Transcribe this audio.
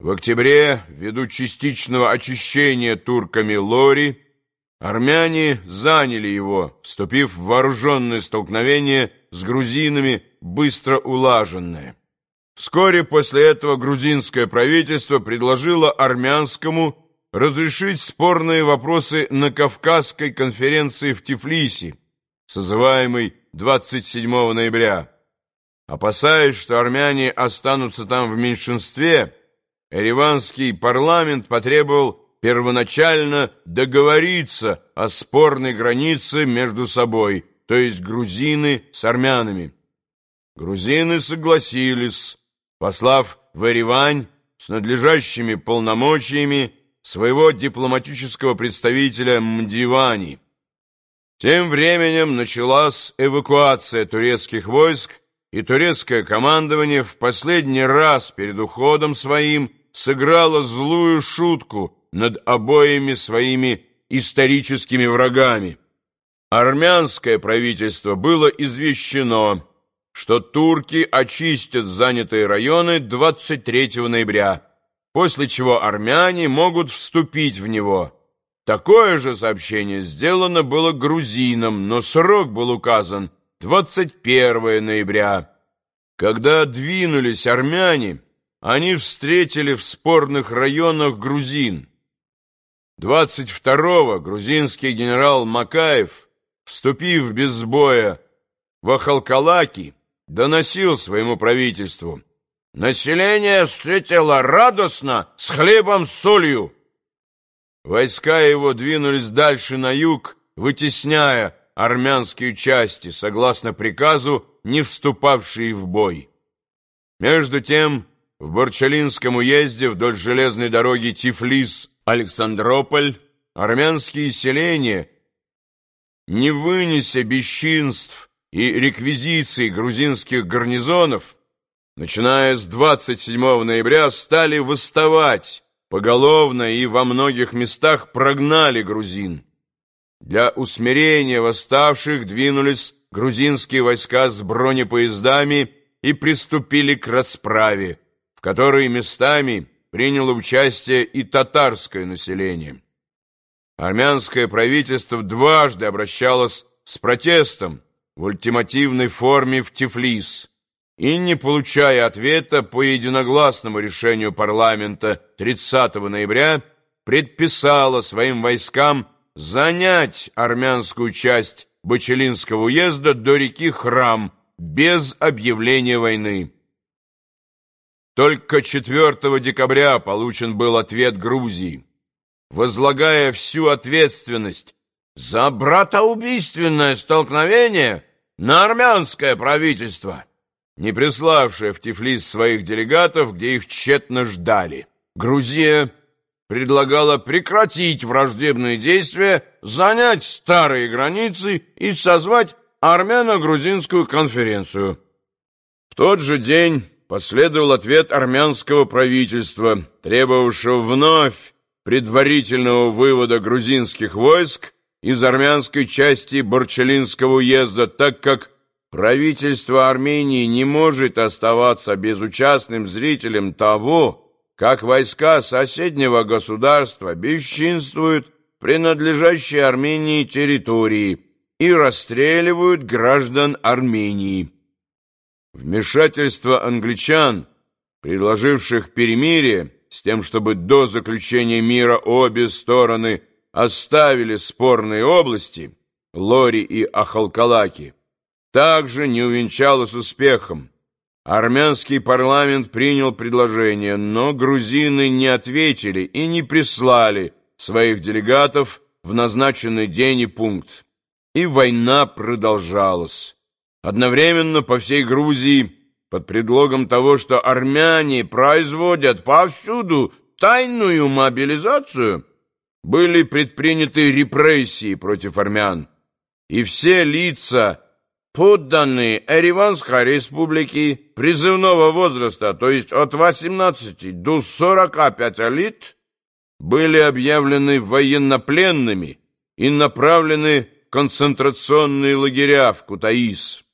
В октябре, ввиду частичного очищения турками Лори, армяне заняли его, вступив в вооруженное столкновение с грузинами, быстро улаженное. Вскоре после этого грузинское правительство предложило армянскому разрешить спорные вопросы на Кавказской конференции в Тифлисе, созываемой 27 ноября. Опасаясь, что армяне останутся там в меньшинстве, Ереванский парламент потребовал первоначально договориться о спорной границе между собой, то есть грузины с армянами. Грузины согласились, послав в Еревань с надлежащими полномочиями своего дипломатического представителя Мдивани. Тем временем началась эвакуация турецких войск, и турецкое командование в последний раз перед уходом своим сыграло злую шутку над обоими своими историческими врагами. Армянское правительство было извещено, что турки очистят занятые районы 23 ноября, после чего армяне могут вступить в него. Такое же сообщение сделано было грузинам, но срок был указан 21 ноября. Когда двинулись армяне, они встретили в спорных районах грузин. 22-го грузинский генерал Макаев, вступив без боя в Ахалкалаки, доносил своему правительству «Население встретило радостно с хлебом с солью». Войска его двинулись дальше на юг, вытесняя армянские части, согласно приказу, не вступавшие в бой. Между тем, в Борчалинском уезде вдоль железной дороги Тифлис-Александрополь армянские селения, не вынеся бесчинств и реквизиций грузинских гарнизонов, начиная с 27 ноября стали восставать поголовно и во многих местах прогнали грузин. Для усмирения восставших двинулись грузинские войска с бронепоездами и приступили к расправе в которой местами приняло участие и татарское население. Армянское правительство дважды обращалось с протестом в ультимативной форме в Тифлис и, не получая ответа по единогласному решению парламента 30 ноября, предписало своим войскам занять армянскую часть Бачелинского уезда до реки Храм без объявления войны. Только 4 декабря получен был ответ Грузии, возлагая всю ответственность за братоубийственное столкновение на армянское правительство, не приславшее в Тифлис своих делегатов, где их тщетно ждали. Грузия предлагала прекратить враждебные действия, занять старые границы и созвать армяно-грузинскую конференцию. В тот же день последовал ответ армянского правительства, требовавшего вновь предварительного вывода грузинских войск из армянской части Борчалинского уезда, так как правительство Армении не может оставаться безучастным зрителем того, как войска соседнего государства бесчинствуют принадлежащие Армении территории и расстреливают граждан Армении. Вмешательство англичан, предложивших перемирие, с тем, чтобы до заключения мира обе стороны оставили спорные области, Лори и Ахалкалаки, также не увенчалось успехом. Армянский парламент принял предложение, но грузины не ответили и не прислали своих делегатов в назначенный день и пункт. И война продолжалась. Одновременно по всей Грузии под предлогом того, что армяне производят повсюду тайную мобилизацию, были предприняты репрессии против армян, и все лица, подданные Эриванской республики призывного возраста, то есть от 18 до 45 лет, были объявлены военнопленными и направлены в концентрационные лагеря в Кутаис.